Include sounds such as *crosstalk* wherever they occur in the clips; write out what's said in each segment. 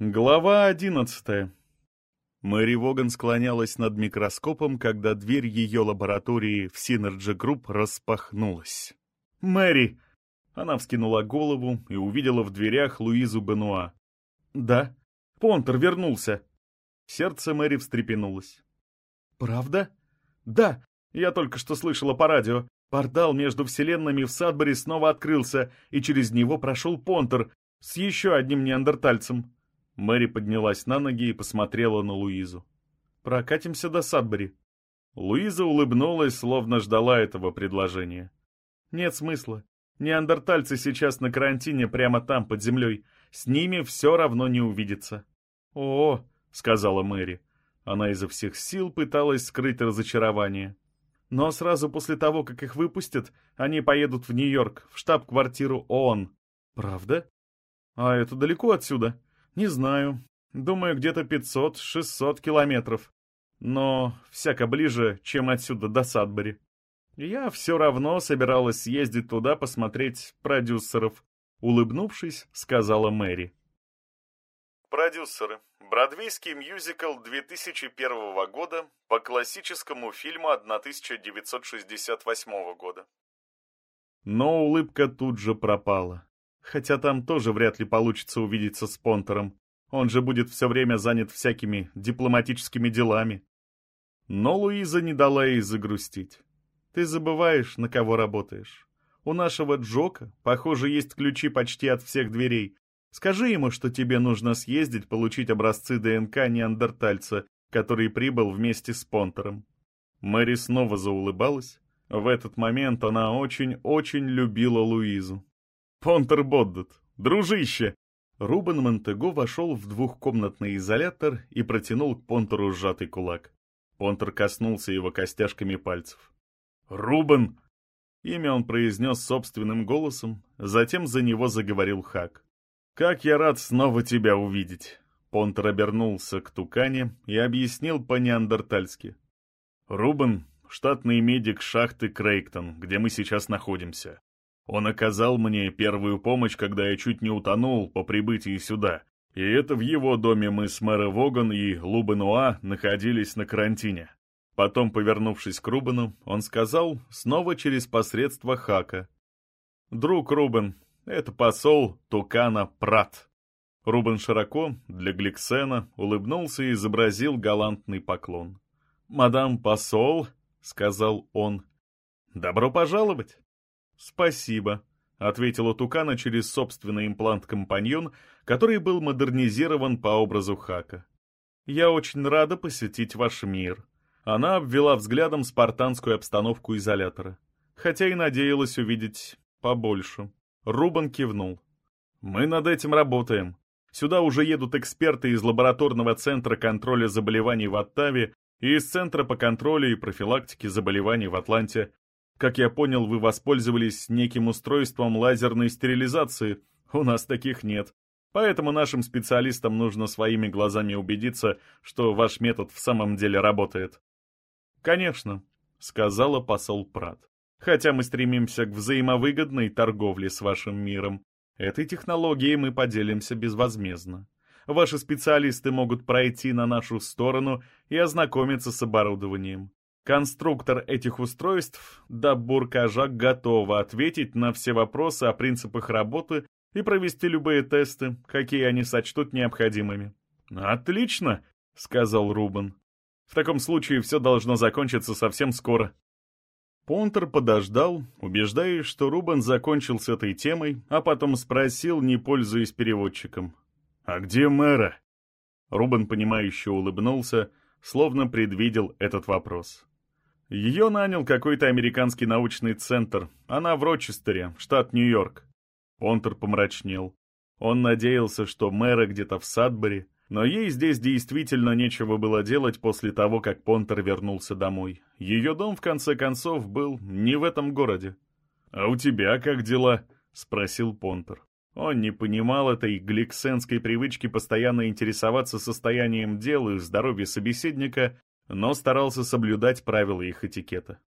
Глава одиннадцатая. Мэри Воган склонялась над микроскопом, когда дверь ее лаборатории в Synergy Group распахнулась. «Мэри!» Она вскинула голову и увидела в дверях Луизу Бенуа. «Да, Понтер вернулся!» Сердце Мэри встрепенулось. «Правда?» «Да, я только что слышала по радио. Портал между вселенными в Садбери снова открылся, и через него прошел Понтер с еще одним неандертальцем». Мэри поднялась на ноги и посмотрела на Луизу. «Прокатимся до Садбери». Луиза улыбнулась, словно ждала этого предложения. «Нет смысла. Неандертальцы сейчас на карантине прямо там, под землей. С ними все равно не увидится». «О, — сказала Мэри. Она изо всех сил пыталась скрыть разочарование. Но сразу после того, как их выпустят, они поедут в Нью-Йорк, в штаб-квартиру ООН. Правда? А это далеко отсюда? Не знаю. Думаю, где-то 500-600 километров. Но всяко ближе, чем отсюда до Садбери. Я все равно собиралась съездить туда посмотреть продюсеров. Улыбнувшись, сказала Мэри. Продюсеры. Бродвейский мюзикл 2001 года по классическому фильму 1968 года. Но улыбка тут же пропала. Хотя там тоже вряд ли получится увидеться с Понтером. Он же будет все время занят всякими дипломатическими делами. Но Луиза не дала ей загрустить. Ты забываешь, на кого работаешь. У нашего Джока, похоже, есть ключи почти от всех дверей. Скажи ему, что тебе нужно съездить получить образцы ДНК неандертальца, который прибыл вместе с Понтером. Мэри снова заулыбалась. В этот момент она очень-очень любила Луизу. «Понтер Боддет! Дружище!» Рубен Монтего вошел в двухкомнатный изолятор и протянул к Понтеру сжатый кулак. Понтер коснулся его костяшками пальцев. «Рубен!» Имя он произнес собственным голосом, затем за него заговорил Хак. «Как я рад снова тебя увидеть!» Понтер обернулся к Тукане и объяснил по-неандертальски. «Рубен — штатный медик шахты Крейктон, где мы сейчас находимся. Он оказал мне первую помощь, когда я чуть не утонул по прибытии сюда. И это в его доме мы с Мэра Воган и Лубенуа находились на карантине. Потом, повернувшись к Рубену, он сказал, снова через посредство Хака. «Друг Рубен, это посол Тукана Прат». Рубен широко, для Гликсена, улыбнулся и изобразил галантный поклон. «Мадам посол», — сказал он, — «добро пожаловать». «Спасибо», — ответила Тукана через собственный имплант-компаньон, который был модернизирован по образу Хака. «Я очень рада посетить ваш мир». Она обвела взглядом спартанскую обстановку изолятора, хотя и надеялась увидеть побольше. Рубан кивнул. «Мы над этим работаем. Сюда уже едут эксперты из лабораторного центра контроля заболеваний в Оттаве и из Центра по контролю и профилактике заболеваний в Атланте. Как я понял, вы воспользовались неким устройством лазерной стерилизации. У нас таких нет. Поэтому нашим специалистам нужно своими глазами убедиться, что ваш метод в самом деле работает. «Конечно», — сказала посол Прат. «Хотя мы стремимся к взаимовыгодной торговле с вашим миром, этой технологией мы поделимся безвозмездно. Ваши специалисты могут пройти на нашу сторону и ознакомиться с оборудованием. Конструктор этих устройств, Дабур Кажак, готова ответить на все вопросы о принципах работы и провести любые тесты, какие они сочтут необходимыми. «Отлично!» — сказал Рубен. «В таком случае все должно закончиться совсем скоро». Понтер подождал, убеждаясь, что Рубен закончил с этой темой, а потом спросил, не пользуясь переводчиком. «А где мэра?» Рубен, понимающе улыбнулся, словно предвидел этот вопрос. Ее нанял какой-то американский научный центр. Она в Рочестере, штат Нью-Йорк. Понтер помрачнел. Он надеялся, что мэра где-то в Садбери, но ей здесь действительно нечего было делать после того, как Понтер вернулся домой. Ее дом, в конце концов, был не в этом городе. «А у тебя как дела?» — спросил Понтер. Он не понимал этой гликсенской привычки постоянно интересоваться состоянием дел и здоровья собеседника, но старался соблюдать правила их этикета.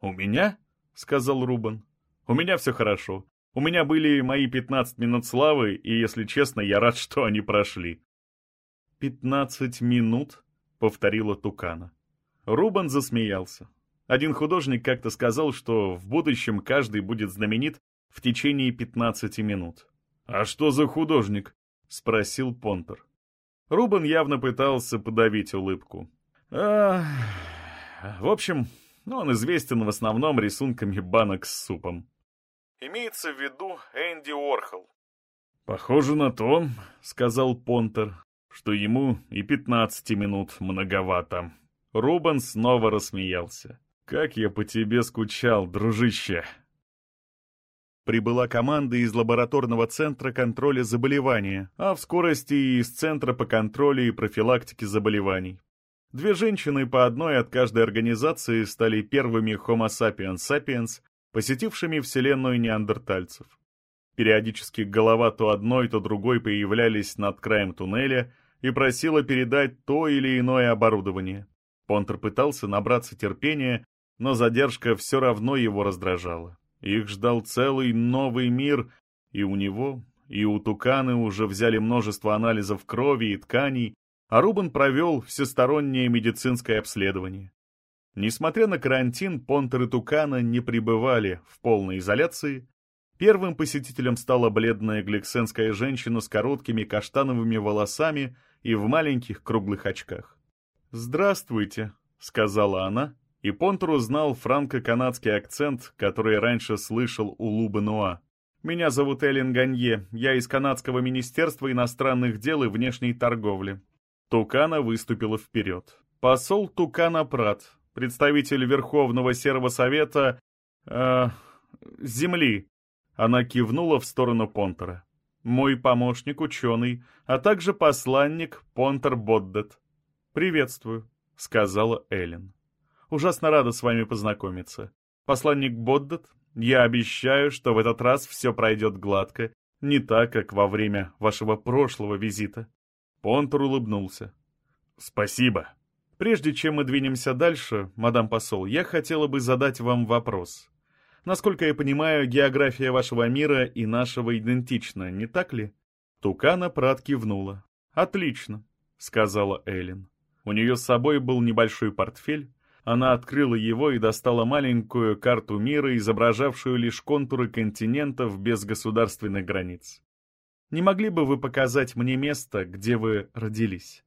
«У меня?» — сказал Рубан. «У меня все хорошо. У меня были мои 15 минут славы, и, если честно, я рад, *laughs* что они прошли. пятнадцать минут?» — повторила Тукана. Рубан засмеялся. Один художник как-то сказал, что в будущем каждый будет знаменит в течение пятнадцати минут. «А что за художник?» — спросил Понтер. Рубан явно пытался подавить улыбку. А, в общем, он известен в основном рисунками банок с супом. Имеется в виду Энди Уорхол. «Похоже на то», — сказал Понтер, — «что ему и пятнадцати минут многовато». Рубан снова рассмеялся. «Как я по тебе скучал, дружище!» Прибыла команда из лабораторного центра контроля заболевания, а в скорости и из Центра по контролю и профилактике заболеваний. Две женщины по одной от каждой организации стали первыми Homo sapiens sapiens, посетившими вселенную неандертальцев. Периодически голова то одной, то другой появлялись над краем туннеля и просила передать то или иное оборудование. Понтер пытался набраться терпения, но задержка все равно его раздражала. Их ждал целый новый мир, и у него, и у Туканы уже взяли множество анализов крови и тканей, а Рубен провел всестороннее медицинское обследование. Несмотря на карантин, Понтер и Тукана не пребывали в полной изоляции. Первым посетителем стала бледная гликсенская женщина с короткими каштановыми волосами и в маленьких круглых очках. «Здравствуйте», — сказала она, и Понтер узнал франко-канадский акцент, который раньше слышал у Луба Нуа. «Меня зовут Эллен Ганье, я из Канадского министерства иностранных дел и внешней торговли». Тукана выступила вперед. Посол Тукана Прат, представитель Верховного Серого Совета... Э, Земли. Она кивнула в сторону Понтера. Мой помощник, ученый, а также посланник Понтер Боддет. «Приветствую», — сказала Эллен. Ужасно рада с вами познакомиться. Посланник Боддат, я обещаю, что в этот раз все пройдет гладко, не так, как во время вашего прошлого визита». Понтур улыбнулся. «Спасибо. Прежде чем мы двинемся дальше, мадам посол, я хотела бы задать вам вопрос. Насколько я понимаю, география вашего мира и нашего идентична, не так ли?» Тукана Прат кивнула. «Отлично», — сказала Эллен. У нее с собой был небольшой портфель, она открыла его и достала маленькую карту мира, изображавшую лишь контуры континентов без государственных границ. «Не могли бы вы показать мне место, где вы родились?»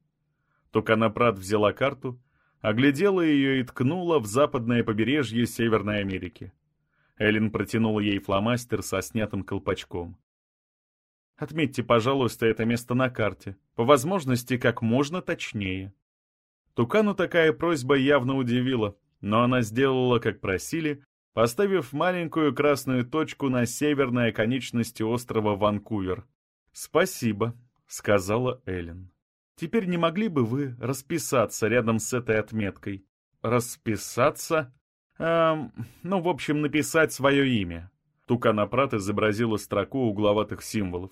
Туканапрат взяла карту, оглядела ее и ткнула в западное побережье Северной Америки. Эллен протянула ей фломастер со снятым колпачком. «Отметьте, пожалуйста, это место на карте, по возможности как можно точнее». Тукану такая просьба явно удивила, но она сделала, как просили, поставив маленькую красную точку на северной оконечности острова Ванкувер. «Спасибо», — сказала Эллен. «Теперь не могли бы вы расписаться рядом с этой отметкой?» «Расписаться?» эм, «Ну, в общем, написать свое имя». Туканапрат изобразила строку угловатых символов.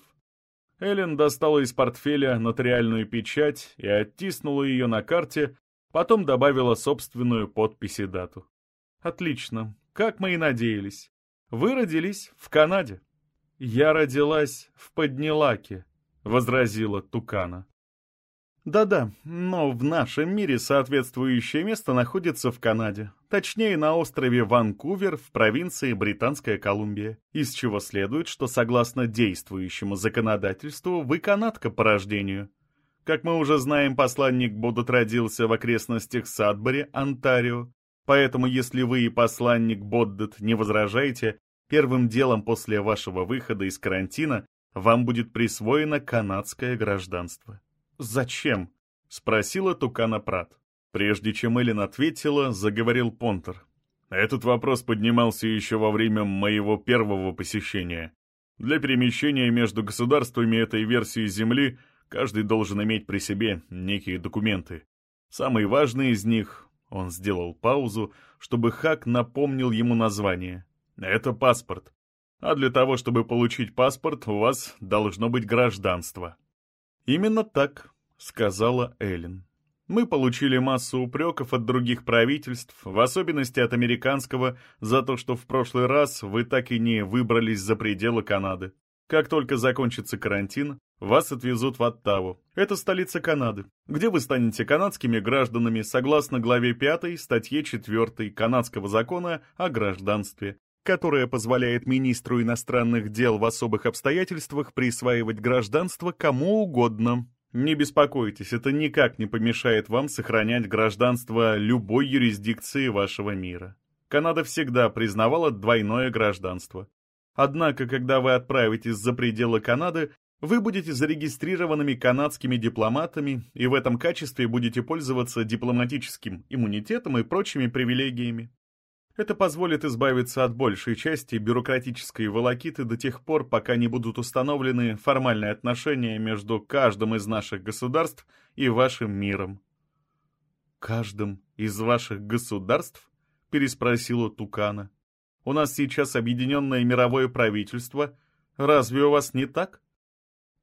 Эллен достала из портфеля нотариальную печать и оттиснула ее на карте, потом добавила собственную подпись и дату. «Отлично, как мы и надеялись. Вы родились в Канаде». «Я родилась в Поднелаке», — возразила Тукана. Да-да, но в нашем мире соответствующее место находится в Канаде, точнее на острове Ванкувер в провинции Британская Колумбия, из чего следует, что согласно действующему законодательству вы канадка по рождению. Как мы уже знаем, посланник Будут родился в окрестностях Садбери, Онтарио, поэтому если вы и посланник Боддет не возражаете, первым делом после вашего выхода из карантина вам будет присвоено канадское гражданство. «Зачем?» — спросила Тукана Прат. Прежде чем Эллен ответила, заговорил Понтер. «Этот вопрос поднимался еще во время моего первого посещения. Для перемещения между государствами этой версии Земли каждый должен иметь при себе некие документы. Самый важный из них...» Он сделал паузу, чтобы Хак напомнил ему название. «Это паспорт. А для того, чтобы получить паспорт, у вас должно быть гражданство». «Именно так», — сказала Эллен. «Мы получили массу упреков от других правительств, в особенности от американского, за то, что в прошлый раз вы так и не выбрались за пределы Канады. Как только закончится карантин, Вас отвезут в Оттаву. Это столица Канады, где вы станете канадскими гражданами согласно главе 5 статье 4 канадского закона о гражданстве, которая позволяет министру иностранных дел в особых обстоятельствах присваивать гражданство кому угодно. Не беспокойтесь, это никак не помешает вам сохранять гражданство любой юрисдикции вашего мира. Канада всегда признавала двойное гражданство. Однако, когда вы отправитесь за пределы Канады, вы будете зарегистрированными канадскими дипломатами и в этом качестве будете пользоваться дипломатическим иммунитетом и прочими привилегиями. Это позволит избавиться от большей части бюрократической волокиты до тех пор, пока не будут установлены формальные отношения между каждым из наших государств и вашим миром. «Каждым из ваших государств?» — переспросила Тукана. «У нас сейчас объединенное мировое правительство. Разве у вас не так?»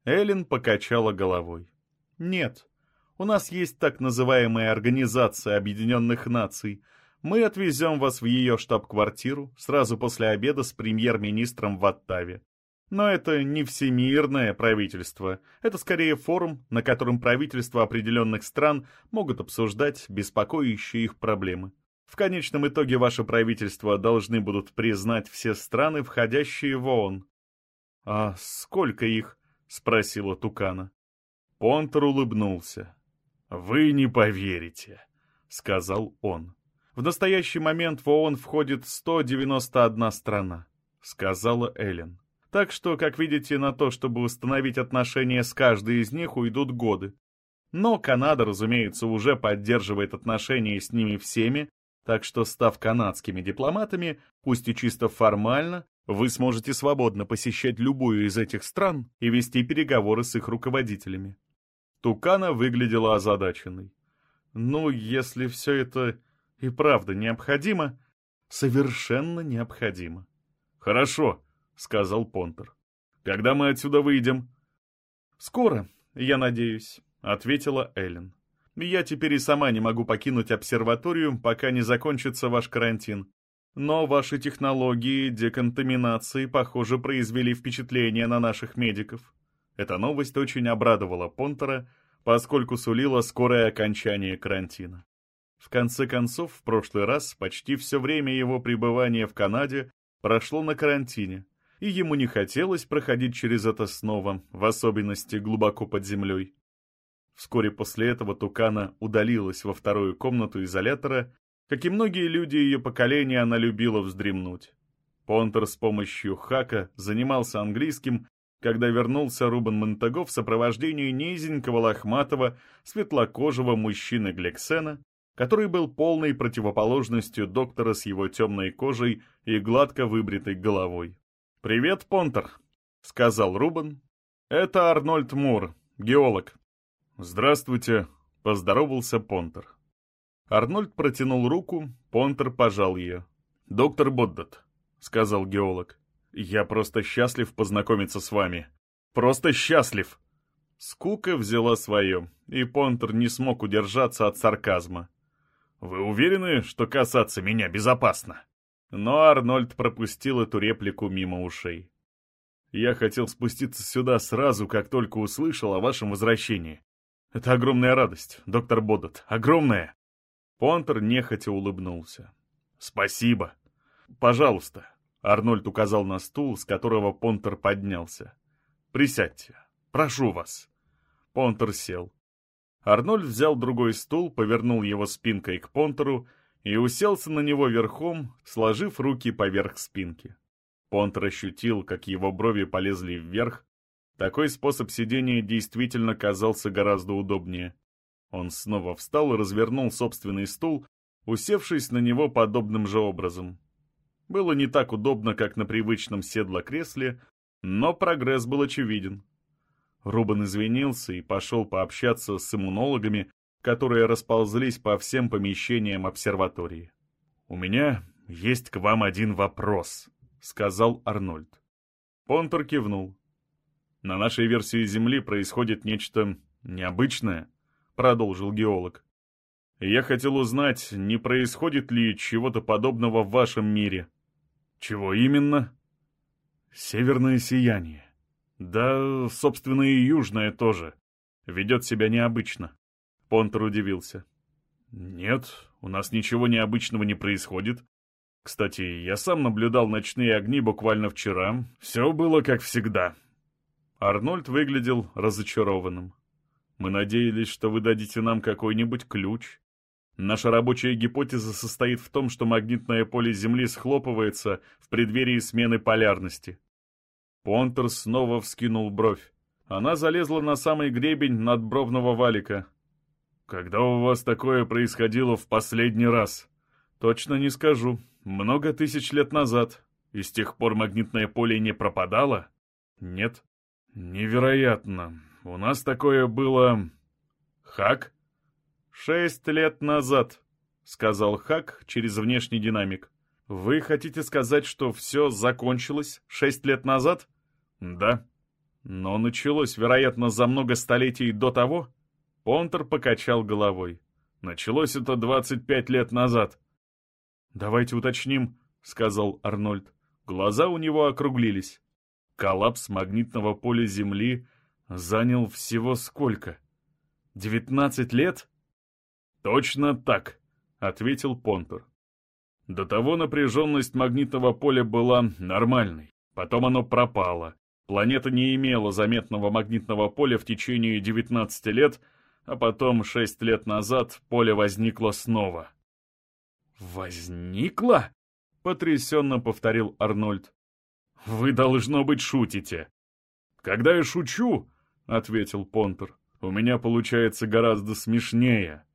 Эллен покачала головой. «Нет, у нас есть так называемая Организация Объединенных Наций. Мы отвезем вас в ее штаб-квартиру сразу после обеда с премьер-министром в Оттаве. Но это не всемирное правительство. Это скорее форум, на котором правительства определенных стран могут обсуждать беспокоящие их проблемы. В конечном итоге ваше правительство должны будут признать все страны, входящие в ООН. А сколько их? — спросила Тукана. Понтер улыбнулся. «Вы не поверите», — сказал он. «В настоящий момент в ООН входит 191 страна», — сказала Эллен. «Так что, как видите, на то, чтобы установить отношения с каждой из них, уйдут годы. Но Канада, разумеется, уже поддерживает отношения с ними всеми, так что, став канадскими дипломатами, пусть и чисто формально, вы сможете свободно посещать любую из этих стран и вести переговоры с их руководителями. Тукана выглядела озадаченной. Ну, если все это и правда необходимо, совершенно необходимо. Хорошо, сказал Понтер. Когда мы отсюда выйдем? Скоро, я надеюсь, ответила Эллен. Я теперь и сама не могу покинуть обсерваторию, пока не закончится ваш карантин. Но ваши технологии деконтаминации, похоже, произвели впечатление на наших медиков. Эта новость очень обрадовала Понтера, поскольку сулила скорое окончание карантина. В конце концов, в прошлый раз почти все время его пребывания в Канаде прошло на карантине, и ему не хотелось проходить через это снова, в особенности глубоко под землей. Вскоре после этого Тукана удалилась во вторую комнату изолятора как и многие люди ее поколения, она любила вздремнуть. Понтер с помощью хака занимался английским, когда вернулся Рубен Монтаго в сопровождении низенького лохматого, светлокожего мужчины Глексена, который был полной противоположностью доктора с его темной кожей и гладко выбритой головой. «Привет, Понтер», — сказал Рубен. «Это Арнольд Мур, геолог». «Здравствуйте», — поздоровался Понтер. Арнольд протянул руку, Понтер пожал ее. «Доктор Боддат», — сказал геолог, — «я просто счастлив познакомиться с вами. Просто счастлив!» Скука взяла свое, и Понтер не смог удержаться от сарказма. «Вы уверены, что касаться меня безопасно?» Но Арнольд пропустил эту реплику мимо ушей. «Я хотел спуститься сюда сразу, как только услышал о вашем возвращении. Это огромная радость, доктор Боддат, огромная!» Понтер нехотя улыбнулся. «Спасибо. Пожалуйста». Арнольд указал на стул, с которого Понтер поднялся. «Присядьте. Прошу вас». Понтер сел. Арнольд взял другой стул, повернул его спинкой к Понтеру и уселся на него верхом, сложив руки поверх спинки. Понтер ощутил, как его брови полезли вверх. Такой способ сидения действительно казался гораздо удобнее. Он снова встал и развернул собственный стул, усевшись на него подобным же образом. Было не так удобно, как на привычном седло-кресле, но прогресс был очевиден. Рубан извинился и пошел пообщаться с иммунологами, которые расползлись по всем помещениям обсерватории. «У меня есть к вам один вопрос», — сказал Арнольд. Понтер кивнул. «На нашей версии Земли происходит нечто необычное», продолжил геолог. «Я хотел узнать, не происходит ли чего-то подобного в вашем мире». «Чего именно?» «Северное сияние», Да, собственно, и южная тоже. Ведет себя необычно. Понтер удивился. Нет, у нас ничего необычного не происходит. Кстати, я сам наблюдал ночные огни буквально вчера. Все было как всегда. Арнольд выглядел разочарованным. Мы надеялись, что вы дадите нам какой-нибудь ключ. Наша рабочая гипотеза состоит в том, что магнитное поле Земли схлопывается в преддверии смены полярности. Понтер снова вскинул бровь. Она залезла на самый гребень надбровного валика. «Когда у вас такое происходило в последний раз?» «Точно не скажу. Много тысяч лет назад. И с тех пор магнитное поле не пропадало?» «Нет». «Невероятно. У нас такое было...» «Хак?» «Шесть лет назад», — сказал Хак через внешний динамик. «Вы хотите сказать, что все закончилось шесть лет назад?» «Да». «Но началось, вероятно, за много столетий до того?» Понтер покачал головой. «Началось это 25 лет назад». «Давайте уточним», — сказал Арнольд. Глаза у него округлились. Коллапс магнитного поля Земли занял всего сколько? «Девятнадцать лет?» «Точно так», — ответил Понтер. До того напряженность магнитного поля была нормальной. Потом оно пропало, Планета не имела заметного магнитного поля в течение 19 лет, а потом 6 лет назад поле возникло снова. «Возникло?» — потрясенно повторил Арнольд. «Вы, должно быть, шутите». «Когда я шучу», — ответил Понтер, — «у меня получается гораздо смешнее.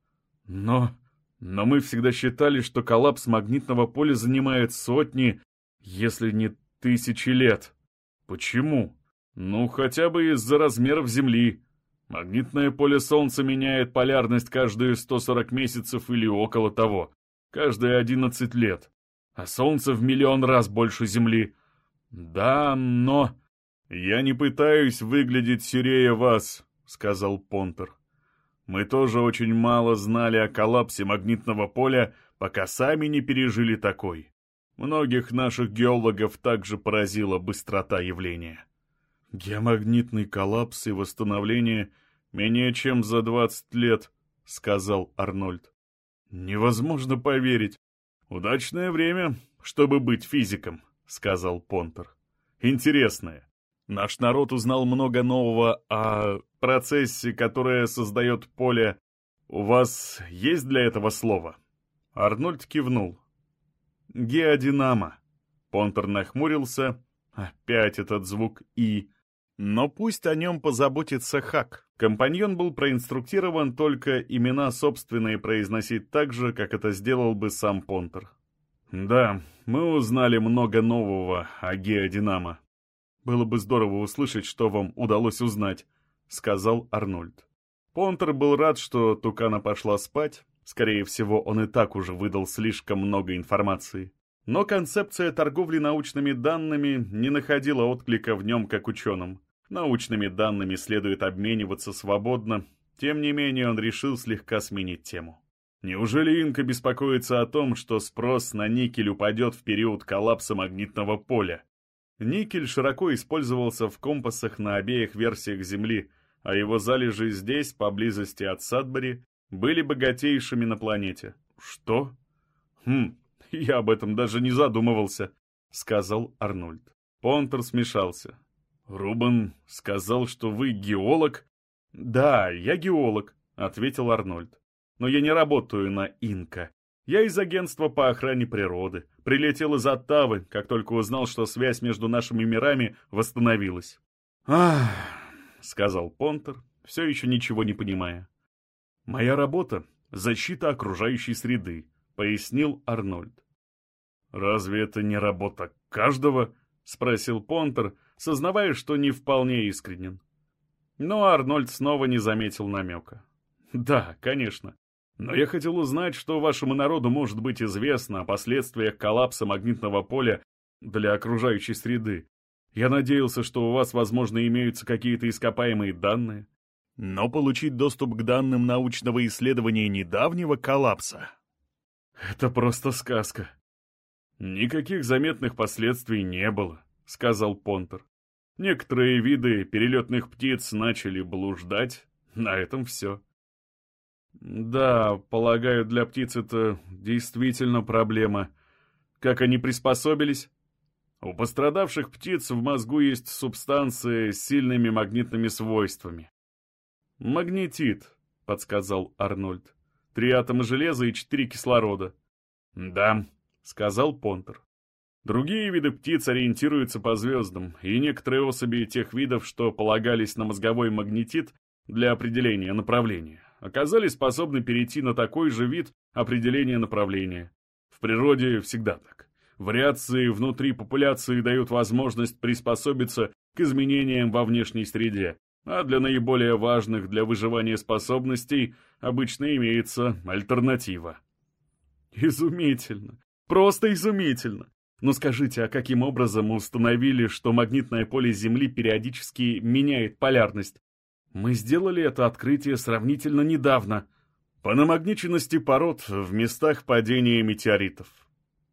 Но... но мы всегда считали, что коллапс магнитного поля занимает сотни, если не тысячи лет». Почему? Ну, хотя бы из-за размеров Земли. Магнитное поле Солнца меняет полярность каждые 140 месяцев или около того, каждые 11 лет. А Солнце в миллион раз больше Земли. Да, но... «Я не пытаюсь выглядеть серее вас», — сказал Понтер. «Мы тоже очень мало знали о коллапсе магнитного поля, пока сами не пережили такой. Многих наших геологов также поразила быстрота явления. «Геомагнитный коллапс и восстановление менее чем за 20 лет», — сказал Арнольд. «Невозможно поверить. Удачное время, чтобы быть физиком», — сказал Понтер. «Интересное. Наш народ узнал много нового о процессе, которое создает поле. У вас есть для этого слово?» Арнольд кивнул. Геодинамо. Понтер нахмурился. Опять этот звук «и». Но пусть о нем позаботится Хак. Компаньон был проинструктирован только имена собственные произносить так же, как это сделал бы сам Понтер. «Да, мы узнали много нового о Геодинамо. Было бы здорово услышать, что вам удалось узнать», — сказал Арнольд. Понтер был рад, что Тукана пошла спать, Скорее всего, он и так уже выдал слишком много информации. Но концепция торговли научными данными не находила отклика в нем как ученым. Научными данными следует обмениваться свободно, тем не менее он решил слегка сменить тему. Неужели Инка беспокоится о том, что спрос на никель упадет в период коллапса магнитного поля? Никель широко использовался в компасах на обеих версиях Земли, а его залежи здесь, поблизости от Садбери, были богатейшими на планете. Что? Хм, я об этом даже не задумывался, сказал Арнольд. Понтер смешался. Рубан сказал, что вы геолог? Да, я геолог, ответил Арнольд. Но я не работаю на Инка. Я из агентства по охране природы. Прилетел из Оттавы, как только узнал, что связь между нашими мирами восстановилась. «Ах», — сказал Понтер, все еще ничего не понимая. «Моя работа — защита окружающей среды», — пояснил Арнольд. «Разве это не работа каждого?» — спросил Понтер, сознавая, что не вполне искренен. Но Арнольд снова не заметил намека. «Да, конечно. Но я хотел узнать, что вашему народу может быть известно о последствиях коллапса магнитного поля для окружающей среды. Я надеялся, что у вас, возможно, имеются какие-то ископаемые данные. Но получить доступ к данным научного исследования недавнего коллапса — это просто сказка. Никаких заметных последствий не было, — сказал Понтер. Некоторые виды перелетных птиц начали блуждать. На этом все. Да, полагаю, для птиц это действительно проблема. Как они приспособились? У пострадавших птиц в мозгу есть субстанции с сильными магнитными свойствами. «Магнетит», — подсказал Арнольд. «Три атома железа и четыре кислорода». «Да», — сказал Понтер. Другие виды птиц ориентируются по звездам, и некоторые особи тех видов, что полагались на мозговой магнетит для определения направления, оказались способны перейти на такой же вид определения направления. В природе всегда так. Вариации внутри популяции дают возможность приспособиться к изменениям во внешней среде, а для наиболее важных для выживания способностей обычно имеется альтернатива. Изумительно. Просто изумительно. Но скажите, а каким образом установили, что магнитное поле Земли периодически меняет полярность? Мы сделали это открытие сравнительно недавно. По намагниченности пород в местах падения метеоритов.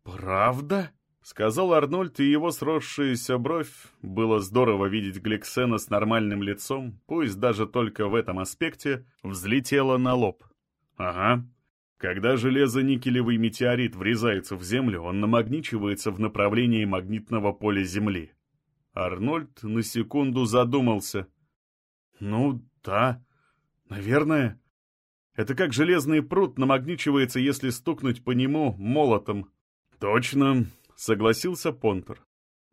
«Правда?» — сказал Арнольд, и его сросшаяся бровь. Было здорово видеть Гликсена с нормальным лицом, пусть даже только в этом аспекте, взлетела на лоб. «Ага», когда железо-никелевый метеорит врезается в Землю, он намагничивается в направлении магнитного поля Земли. Арнольд на секунду задумался. «Ну, да, наверное. Это как железный пруд намагничивается, если стукнуть по нему молотом». «Точно», — согласился Понтер.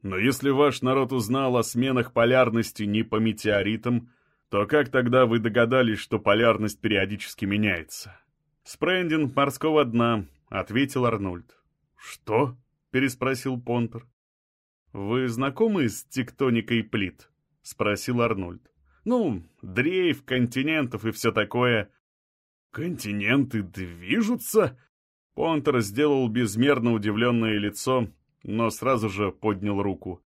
«Но если ваш народ узнал о сменах полярности не по метеоритам, то как тогда вы догадались, что полярность периодически меняется?» «Спрендинг морского дна», — ответил Арнольд. «Что?» — переспросил Понтер. «Вы знакомы с тектоникой плит?» — спросил Арнольд. «Ну, дрейф континентов и все такое». «Континенты движутся?» Понтер сделал безмерно удивленное лицо, но сразу же поднял руку.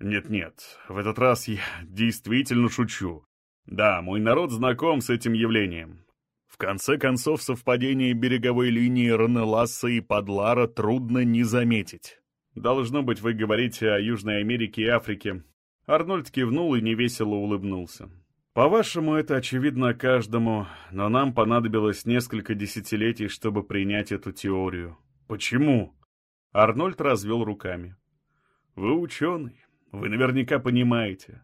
«Нет-нет, в этот раз я действительно шучу. Да, мой народ знаком с этим явлением. В конце концов, совпадение береговой линии Ранеласа и Подлара трудно не заметить. Должно быть, вы говорите о Южной Америке и Африке. Арнольд кивнул и невесело улыбнулся. По-вашему, это очевидно каждому, но нам понадобилось несколько десятилетий, чтобы принять эту теорию. Почему? Арнольд развел руками. Вы ученый, вы наверняка понимаете.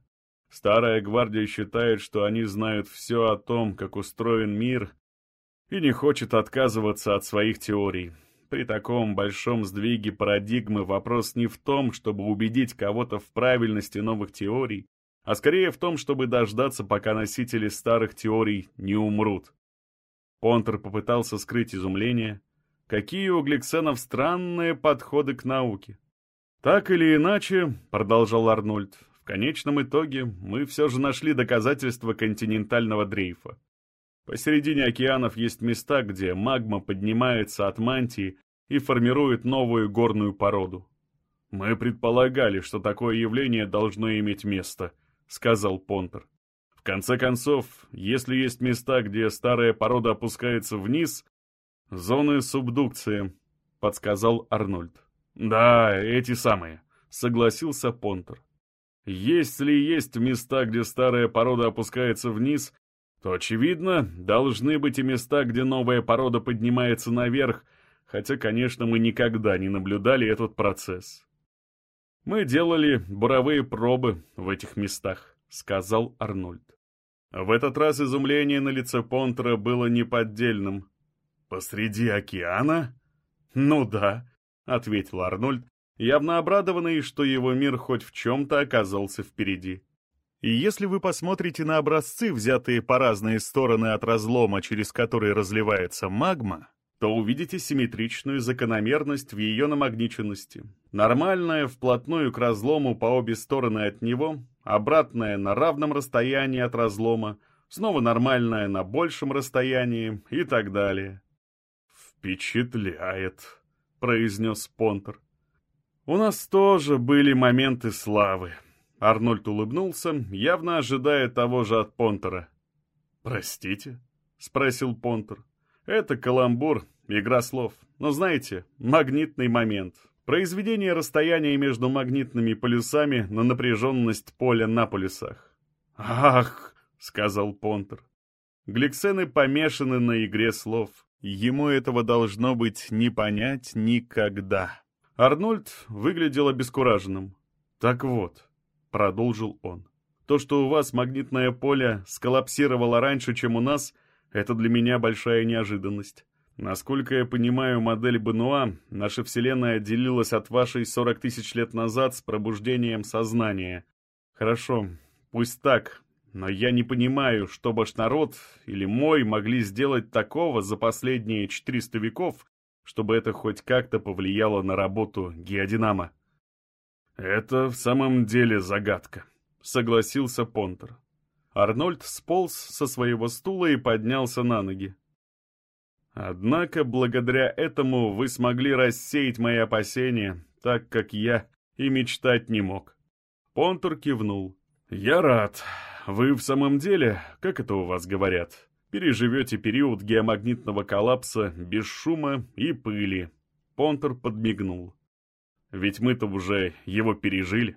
Старая гвардия считает, что они знают все о том, как устроен мир, и не хочет отказываться от своих теорий. При таком большом сдвиге парадигмы вопрос не в том, чтобы убедить кого-то в правильности новых теорий, а скорее в том, чтобы дождаться, пока носители старых теорий не умрут. Понтер попытался скрыть изумление. Какие у Гликсенов странные подходы к науке. «Так или иначе», — продолжал Арнольд, — «в конечном итоге мы все же нашли доказательства континентального дрейфа. Посередине океанов есть места, где магма поднимается от мантии и формирует новую горную породу. «Мы предполагали, что такое явление должно иметь место», — сказал Понтер. «В конце концов, если есть места, где старая порода опускается вниз, зоны субдукции», — подсказал Арнольд. «Да, эти самые», — согласился Понтер. «Если есть места, где старая порода опускается вниз, то, очевидно, должны быть и места, где новая порода поднимается наверх, хотя, конечно, мы никогда не наблюдали этот процесс. «Мы делали буровые пробы в этих местах», — сказал Арнольд. В этот раз изумление на лице Понтера было неподдельным. «Посреди океана?» «Ну да», — ответил Арнольд, явно обрадованный, что его мир хоть в чем-то оказался впереди. И если вы посмотрите на образцы, взятые по разные стороны от разлома, через который разливается магма, то увидите симметричную закономерность в ее намагниченности. Нормальная вплотную к разлому по обе стороны от него, обратная на равном расстоянии от разлома, снова нормальная на большем расстоянии и так далее. «Впечатляет», — произнес Понтер. «У нас тоже были моменты славы», Арнольд улыбнулся, явно ожидая того же от Понтера. «Простите?» — спросил Понтер. «Это каламбур, игра слов. Но знаете, магнитный момент. Произведение расстояния между магнитными полюсами на напряженность поля на полюсах. «Ах!» — сказал Понтер. Гликсены помешаны на игре слов. Ему этого должно быть не понять никогда. Арнольд выглядел обескураженным. «Так вот», — продолжил он, — «то, что у вас магнитное поле сколлапсировало раньше, чем у нас, это для меня большая неожиданность. Насколько я понимаю модель Бенуа, наша Вселенная отделилась от вашей 40 тысяч лет назад с пробуждением сознания. Хорошо, пусть так, но я не понимаю, что ваш народ или мой могли сделать такого за последние 400 веков, чтобы это хоть как-то повлияло на работу геодинама. «Это в самом деле загадка», — согласился Понтер. Арнольд сполз со своего стула и поднялся на ноги. «Однако благодаря этому вы смогли рассеять мои опасения, так как я и мечтать не мог». Понтер кивнул. «Я рад. Вы в самом деле, как это у вас говорят, переживете период геомагнитного коллапса без шума и пыли». Понтер подмигнул. «Ведь мы-то уже его пережили».